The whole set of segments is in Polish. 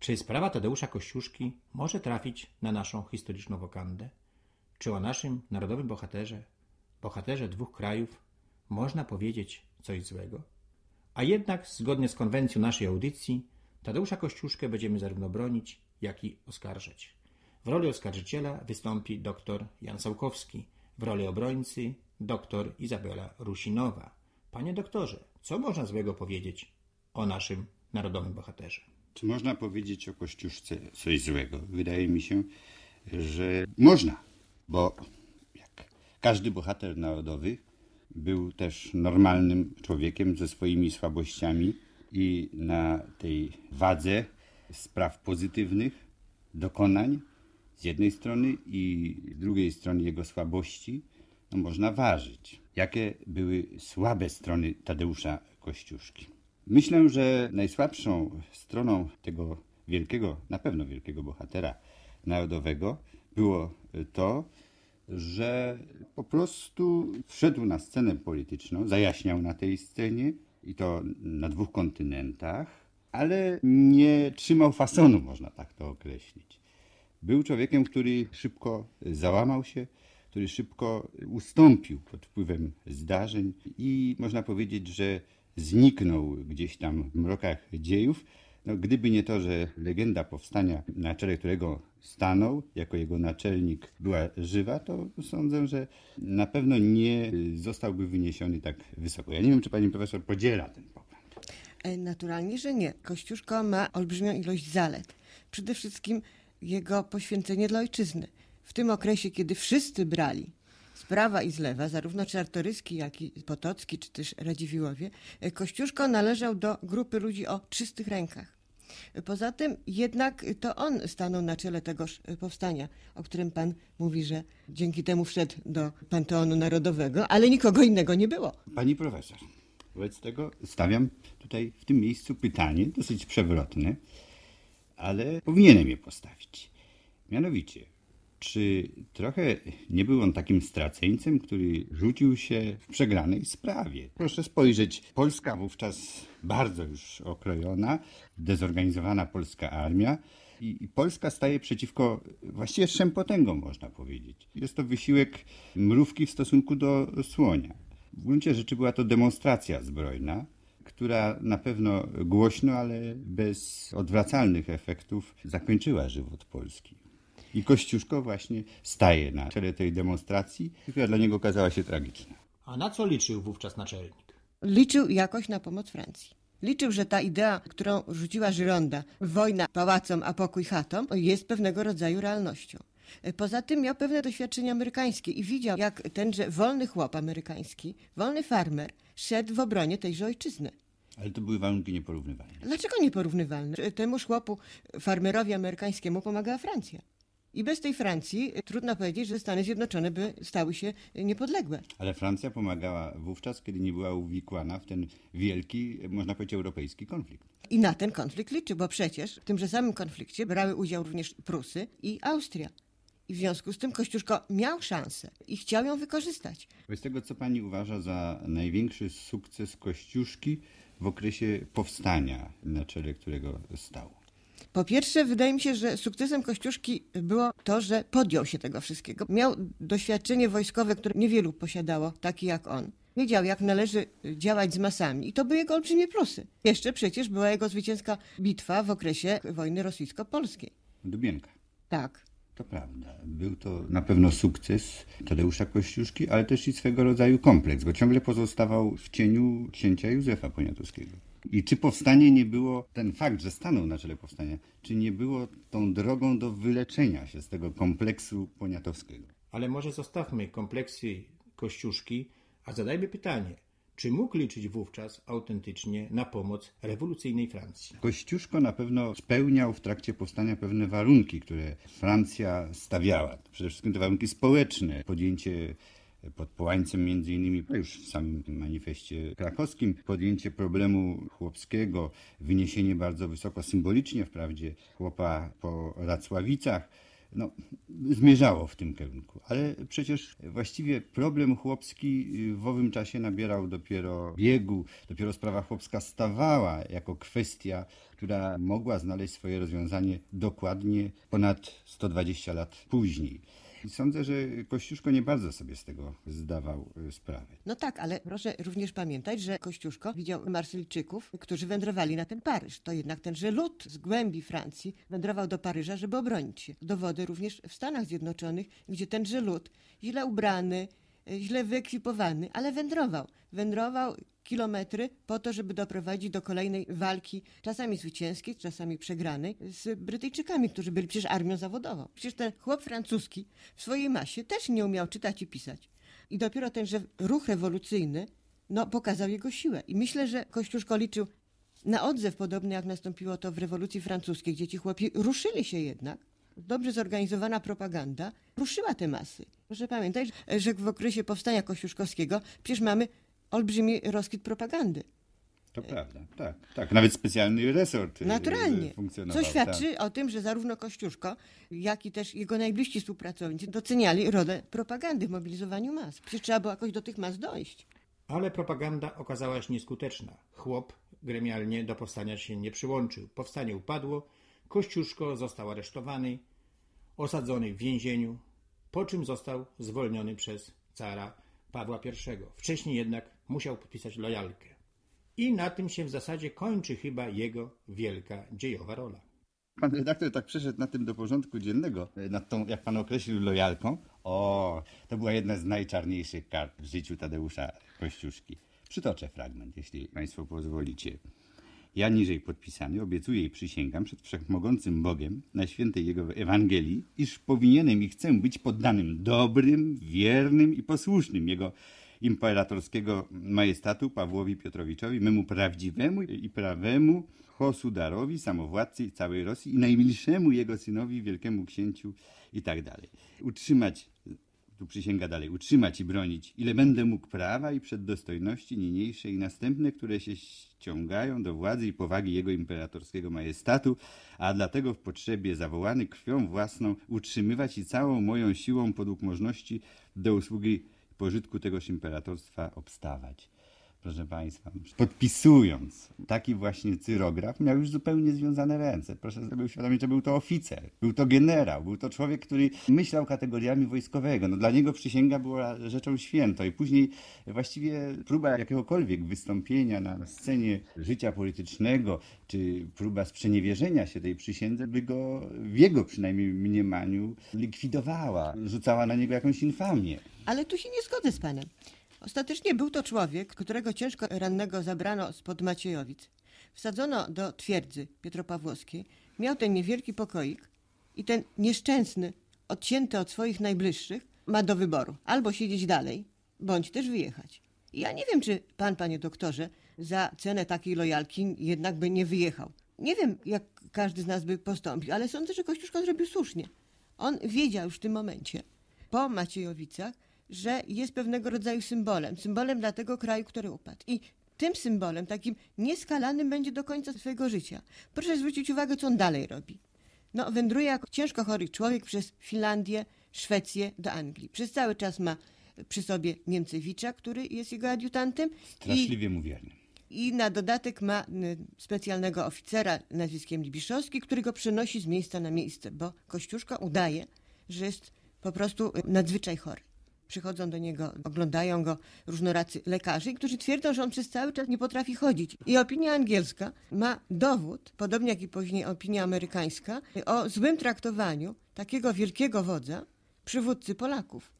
Czy sprawa Tadeusza Kościuszki może trafić na naszą historyczną wokandę? Czy o naszym narodowym bohaterze, bohaterze dwóch krajów, można powiedzieć coś złego? A jednak, zgodnie z konwencją naszej audycji, Tadeusza Kościuszkę będziemy zarówno bronić, jak i oskarżać. W roli oskarżyciela wystąpi dr Jan Sałkowski, w roli obrońcy dr Izabela Rusinowa. Panie doktorze, co można złego powiedzieć o naszym narodowym bohaterze? Czy można powiedzieć o Kościuszce coś złego? Wydaje mi się, że można, bo jak każdy bohater narodowy był też normalnym człowiekiem ze swoimi słabościami i na tej wadze spraw pozytywnych, dokonań z jednej strony i z drugiej strony jego słabości, no można ważyć. Jakie były słabe strony Tadeusza Kościuszki? Myślę, że najsłabszą stroną tego wielkiego, na pewno wielkiego bohatera narodowego było to, że po prostu wszedł na scenę polityczną, zajaśniał na tej scenie i to na dwóch kontynentach, ale nie trzymał fasonu, można tak to określić. Był człowiekiem, który szybko załamał się, który szybko ustąpił pod wpływem zdarzeń i można powiedzieć, że zniknął gdzieś tam w mrokach dziejów. No, gdyby nie to, że legenda powstania, na czele którego stanął jako jego naczelnik, była żywa, to sądzę, że na pewno nie zostałby wyniesiony tak wysoko. Ja nie wiem, czy pani profesor podziela ten pogląd. E, naturalnie, że nie. Kościuszko ma olbrzymią ilość zalet. Przede wszystkim jego poświęcenie dla ojczyzny. W tym okresie, kiedy wszyscy brali z prawa i z lewa, zarówno Czartoryski, jak i Potocki, czy też Radziwiłowie, e, Kościuszko należał do grupy ludzi o czystych rękach. Poza tym jednak to on stanął na czele tegoż e, powstania, o którym pan mówi, że dzięki temu wszedł do Panteonu Narodowego, ale nikogo innego nie było. Pani profesor, wobec tego stawiam tutaj w tym miejscu pytanie, dosyć przewrotne, ale powinienem je postawić. Mianowicie, czy trochę nie był on takim straceńcem, który rzucił się w przegranej sprawie? Proszę spojrzeć, Polska wówczas bardzo już okrojona, dezorganizowana polska armia i, Polska staje przeciwko właściwie trzem potęgom, można powiedzieć. Jest to wysiłek mrówki w stosunku do słonia. W gruncie rzeczy była to demonstracja zbrojna, która na pewno głośno, ale bez odwracalnych efektów zakończyła żywot Polski. I Kościuszko właśnie staje na czele tej demonstracji, która dla niego okazała się tragiczna. A na co liczył wówczas naczelnik? Liczył jakoś na pomoc Francji. Liczył, że ta idea, którą rzuciła Żyronda, wojna pałacom, a pokój chatom, jest pewnego rodzaju realnością. Poza tym miał pewne doświadczenia amerykańskie i widział, jak tenże wolny chłop amerykański, wolny farmer, szedł w obronie tejże ojczyzny. Ale to były warunki nieporównywalne. Dlaczego nieporównywalne? Temu chłopu, farmerowi amerykańskiemu pomagała Francja. I bez tej Francji trudno powiedzieć, że Stany Zjednoczone by stały się niepodległe. Ale Francja pomagała wówczas, kiedy nie była uwikłana w ten wielki, można powiedzieć, europejski konflikt. I na ten konflikt liczy, bo przecież w tymże samym konflikcie brały udział również Prusy i Austria. I w związku z tym Kościuszko miał szansę i chciał ją wykorzystać. Wobec tego, co pani uważa za największy sukces Kościuszki w okresie powstania, na czele którego stał? Po pierwsze, wydaje mi się, że sukcesem Kościuszki było to, że podjął się tego wszystkiego. Miał doświadczenie wojskowe, które niewielu posiadało, taki jak on. Wiedział, jak należy działać z masami i to były jego olbrzymie plusy. Jeszcze przecież była jego zwycięska bitwa w okresie wojny rosyjsko-polskiej. Dubienka. Tak. To prawda. Był to na pewno sukces Tadeusza Kościuszki, ale też i swego rodzaju kompleks, bo ciągle pozostawał w cieniu księcia Józefa Poniatowskiego. I czy powstanie nie było, ten fakt, że stanął na czele powstania, czy nie było tą drogą do wyleczenia się z tego kompleksu poniatowskiego? Ale może zostawmy kompleksy Kościuszki, a zadajmy pytanie, czy mógł liczyć wówczas autentycznie na pomoc rewolucyjnej Francji? Kościuszko na pewno spełniał w trakcie powstania pewne warunki, które Francja stawiała. Przede wszystkim te warunki społeczne, podjęcie pod połańcem między innymi już w samym manifestie krakowskim podjęcie problemu chłopskiego, wyniesienie bardzo wysoko symbolicznie wprawdzie chłopa po Racławicach, no, zmierzało w tym kierunku. Ale przecież właściwie problem chłopski w owym czasie nabierał dopiero biegu, dopiero sprawa chłopska stawała jako kwestia, która mogła znaleźć swoje rozwiązanie dokładnie ponad 120 lat później. I sądzę, że Kościuszko nie bardzo sobie z tego zdawał y, sprawę. No tak, ale proszę również pamiętać, że Kościuszko widział Marsylijczyków, którzy wędrowali na ten Paryż. To jednak tenże lud z głębi Francji wędrował do Paryża, żeby obronić się. Dowody również w Stanach Zjednoczonych, gdzie tenże lud, źle ubrany, źle wyekwipowany, ale wędrował. Wędrował kilometry po to, żeby doprowadzić do kolejnej walki, czasami zwycięskiej, czasami przegranej, z Brytyjczykami, którzy byli przecież armią zawodową. Przecież ten chłop francuski w swojej masie też nie umiał czytać i pisać. I dopiero tenże ruch rewolucyjny no, pokazał jego siłę. I myślę, że Kościuszko liczył na odzew podobny, jak nastąpiło to w rewolucji francuskiej, gdzie ci chłopi ruszyli się jednak. Dobrze zorganizowana propaganda ruszyła te masy. Proszę pamiętać, że w okresie powstania kościuszkowskiego przecież mamy olbrzymi rozkwit propagandy. To prawda, tak, tak. Nawet specjalny resort y, Naturalnie. funkcjonował. Co świadczy tak. o tym, że zarówno Kościuszko, jak i też jego najbliżsi współpracownicy doceniali rolę propagandy w mobilizowaniu mas. Przecież trzeba było jakoś do tych mas dojść. Ale propaganda okazała się nieskuteczna. Chłop gremialnie do powstania się nie przyłączył. Powstanie upadło, Kościuszko został aresztowany, osadzony w więzieniu, po czym został zwolniony przez cara Pawła I. Wcześniej jednak musiał podpisać lojalkę. I na tym się w zasadzie kończy chyba jego wielka dziejowa rola. Pan redaktor tak przeszedł na tym do porządku dziennego, nad tą, jak pan określił, lojalką. O, to była jedna z najczarniejszych kart w życiu Tadeusza Kościuszki. Przytoczę fragment, jeśli państwo pozwolicie. Ja niżej podpisany obiecuję i przysięgam przed wszechmogącym Bogiem na świętej Jego Ewangelii, iż powinienem i chcę być poddanym dobrym, wiernym i posłusznym Jego imperatorskiego majestatu Pawłowi Piotrowiczowi, memu prawdziwemu i prawemu Hosudarowi, samowładcy całej Rosji i najmilszemu jego synowi, wielkiemu księciu i tak dalej. Utrzymać tu przysięga dalej, utrzymać i bronić, ile będę mógł prawa i przeddostojności niniejsze i następne, które się ściągają do władzy i powagi jego imperatorskiego majestatu, a dlatego w potrzebie zawołany krwią własną utrzymywać i całą moją siłą podług możności do usługi pożytku tegoż imperatorstwa obstawać proszę Państwa, podpisując taki właśnie cyrograf, miał już zupełnie związane ręce. Proszę sobie uświadomić, że był to oficer, był to generał, był to człowiek, który myślał kategoriami wojskowego. No, dla niego przysięga była rzeczą świętą i później właściwie próba jakiegokolwiek wystąpienia na scenie życia politycznego, czy próba sprzeniewierzenia się tej przysiędze, by go w jego przynajmniej mniemaniu likwidowała, rzucała na niego jakąś infamię. Ale tu się nie zgodzę z panem. Ostatecznie był to człowiek, którego ciężko rannego zabrano spod Maciejowic. Wsadzono do twierdzy Pietropawłowskiej. Miał ten niewielki pokoik i ten nieszczęsny, odcięty od swoich najbliższych, ma do wyboru albo siedzieć dalej, bądź też wyjechać. Ja nie wiem, czy pan, panie doktorze, za cenę takiej lojalki jednak by nie wyjechał. Nie wiem, jak każdy z nas by postąpił, ale sądzę, że Kościuszko zrobił słusznie. On wiedział już w tym momencie, po Maciejowicach, że jest pewnego rodzaju symbolem. Symbolem dla tego kraju, który upadł. I tym symbolem, takim nieskalanym, będzie do końca swojego życia. Proszę zwrócić uwagę, co on dalej robi. No, wędruje jako ciężko chory człowiek przez Finlandię, Szwecję do Anglii. Przez cały czas ma przy sobie Niemcewicza, który jest jego adiutantem. Straszliwie i, mu wierny. I na dodatek ma specjalnego oficera nazwiskiem Libiszowski, który go przenosi z miejsca na miejsce, bo Kościuszka udaje, że jest po prostu nadzwyczaj chory przychodzą do niego, oglądają go różnoracy lekarze, którzy twierdzą, że on przez cały czas nie potrafi chodzić. I opinia angielska ma dowód, podobnie jak i później opinia amerykańska, o złym traktowaniu takiego wielkiego wodza, przywódcy Polaków.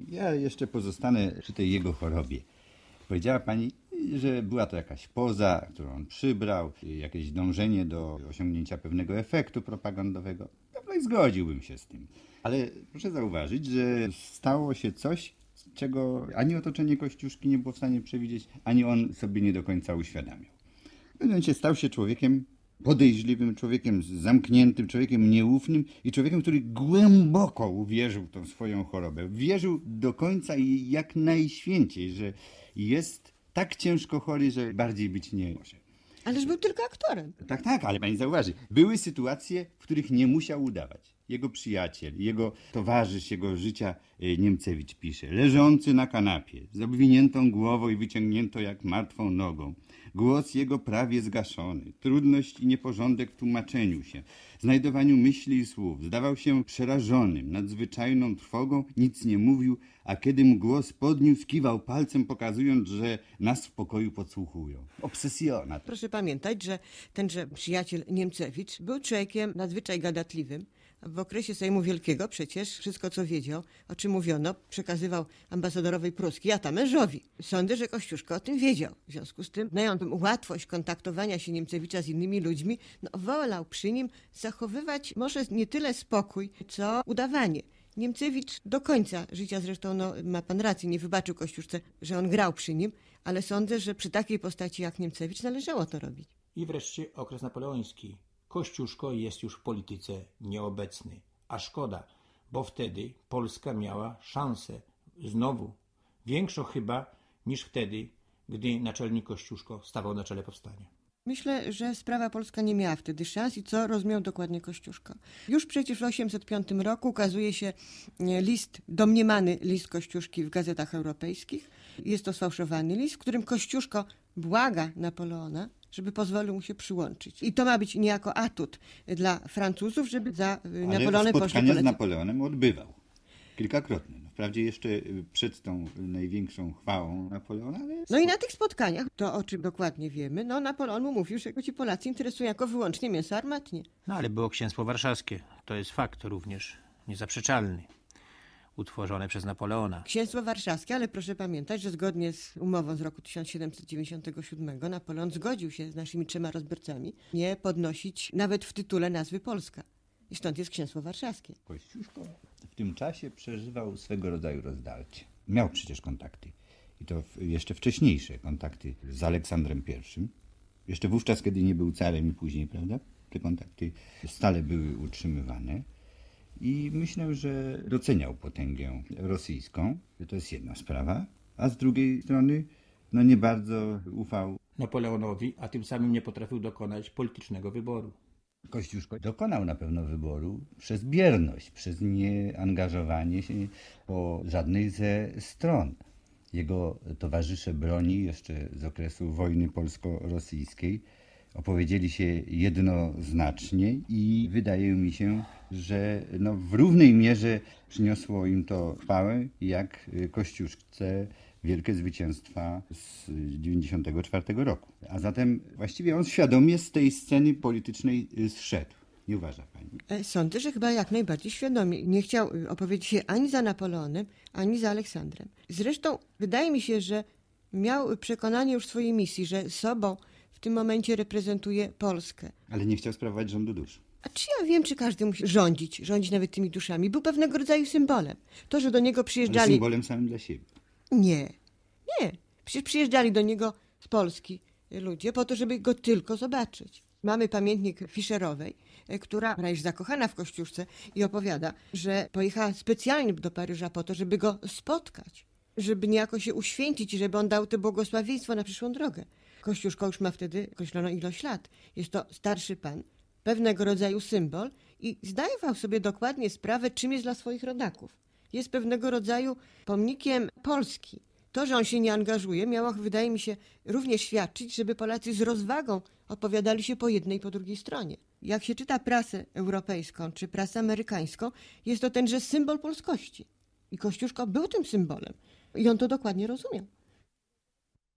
Ja jeszcze pozostanę przy tej jego chorobie. Powiedziała pani, że była to jakaś poza, którą on przybrał, jakieś dążenie do osiągnięcia pewnego efektu propagandowego. I zgodziłbym się z tym. Ale proszę zauważyć, że stało się coś, czego ani otoczenie Kościuszki nie było w stanie przewidzieć, ani on sobie nie do końca uświadamiał. W pewnym momencie stał się człowiekiem podejrzliwym, człowiekiem zamkniętym, człowiekiem nieufnym i człowiekiem, który głęboko uwierzył w tą swoją chorobę. Wierzył do końca i jak najświęciej, że jest tak ciężko chory, że bardziej być nie może. Ależ był tylko aktorem. Tak, tak, ale pani zauważy, były sytuacje, w których nie musiał udawać. Jego przyjaciel, jego towarzysz jego życia, e, Niemcewicz pisze, leżący na kanapie, z obwiniętą głową i wyciągniętą jak martwą nogą. Głos jego prawie zgaszony, trudność i nieporządek w tłumaczeniu się, znajdowaniu myśli i słów. Zdawał się przerażonym, nadzwyczajną trwogą, nic nie mówił, a kiedy mu głos podniósł, kiwał palcem, pokazując, że nas w pokoju podsłuchują. Obsesjonat. Proszę pamiętać, że tenże przyjaciel Niemcewicz był człowiekiem nadzwyczaj gadatliwym. W okresie Sejmu Wielkiego przecież wszystko, co wiedział, o czym mówiono, przekazywał ambasadorowej pruskiej, a mężowi. Sądzę, że Kościuszko o tym wiedział. W związku z tym, znając łatwość kontaktowania się Niemcewicza z innymi ludźmi, no, wolał przy nim zachowywać może nie tyle spokój, co udawanie. Niemcewicz do końca życia, zresztą no, ma pan rację, nie wybaczył Kościuszce, że on grał przy nim, ale sądzę, że przy takiej postaci jak Niemcewicz należało to robić. I wreszcie okres napoleoński. Kościuszko jest już w polityce nieobecny, a szkoda, bo wtedy Polska miała szansę znowu, większą chyba niż wtedy, gdy naczelnik Kościuszko stawał na czele powstania. Myślę, że sprawa polska nie miała wtedy szans i co rozumiał dokładnie Kościuszko. Już przecież w 805 roku ukazuje się list, domniemany list Kościuszki w gazetach europejskich. Jest to sfałszowany list, w którym Kościuszko błaga Napoleona, żeby pozwolił mu się przyłączyć. I to ma być niejako atut dla Francuzów, żeby za Ale Napoleonem poszli spotkania z. Napoleonem odbywał. Kilkakrotnie. No, wprawdzie jeszcze y, przed tą największą chwałą Napoleona, ale... No i na tych spotkaniach, to o czym dokładnie wiemy, no Napoleon mu mówił, że ci Polacy interesują jako wyłącznie mięso armatnie. No ale było księstwo warszawskie. To jest fakt również niezaprzeczalny. Utworzone przez Napoleona. Księstwo warszawskie, ale proszę pamiętać, że zgodnie z umową z roku 1797 Napoleon zgodził się z naszymi trzema rozbiorcami nie podnosić nawet w tytule nazwy Polska. I stąd jest księstwo warszawskie. Kościuszko w tym czasie przeżywał swego rodzaju rozdarcie. Miał przecież kontakty. I to jeszcze wcześniejsze kontakty z Aleksandrem I. Jeszcze wówczas, kiedy nie był carem i później, prawda? Te kontakty stale były utrzymywane. I myślę, że doceniał potęgę rosyjską. To jest jedna sprawa. A z drugiej strony, no nie bardzo ufał Napoleonowi, a tym samym nie potrafił dokonać politycznego wyboru. Kościuszko dokonał na pewno wyboru przez bierność, przez nieangażowanie się po żadnej ze stron. Jego towarzysze broni jeszcze z okresu wojny polsko-rosyjskiej opowiedzieli się jednoznacznie i wydaje mi się, że no w równej mierze przyniosło im to chwałę, jak Kościuszce wielkie zwycięstwa z 94 roku. A zatem właściwie on świadomie z tej sceny politycznej zszedł. Nie uważa pani? E, Sądzę, że chyba jak najbardziej świadomie. Nie chciał y, opowiedzieć się ani za Napoleonem, ani za Aleksandrem. Zresztą wydaje mi się, że miał przekonanie już swojej misji, że sobą w tym momencie reprezentuje Polskę. Ale nie chciał sprawować rządu dusz. A czy ja wiem, czy każdy musi rządzić, rządzić nawet tymi duszami? Był pewnego rodzaju symbolem. To, że do niego Ale przyjeżdżali... symbolem samym dla siebie. Nie, nie. Przecież przyjeżdżali do niego z Polski ludzie po to, żeby go tylko zobaczyć. Mamy pamiętnik Fischerowej, e, która jest zakochana w Kościuszce i opowiada, że pojechała specjalnie do Paryża po to, żeby go spotkać, żeby niejako się uświęcić i żeby on dał to błogosławieństwo na przyszłą drogę. Kościuszko już ma wtedy określoną ilość lat. Jest to starszy pan, pewnego rodzaju symbol i zdawał sobie dokładnie sprawę, czym jest dla swoich rodaków. Jest pewnego rodzaju pomnikiem Polski. To, że on się nie angażuje, miało, wydaje mi się, również świadczyć, żeby Polacy z rozwagą opowiadali się po jednej i po drugiej stronie. Jak się czyta prasę europejską czy prasę amerykańską, jest to tenże symbol polskości. I Kościuszko był tym symbolem. I on to dokładnie rozumiał.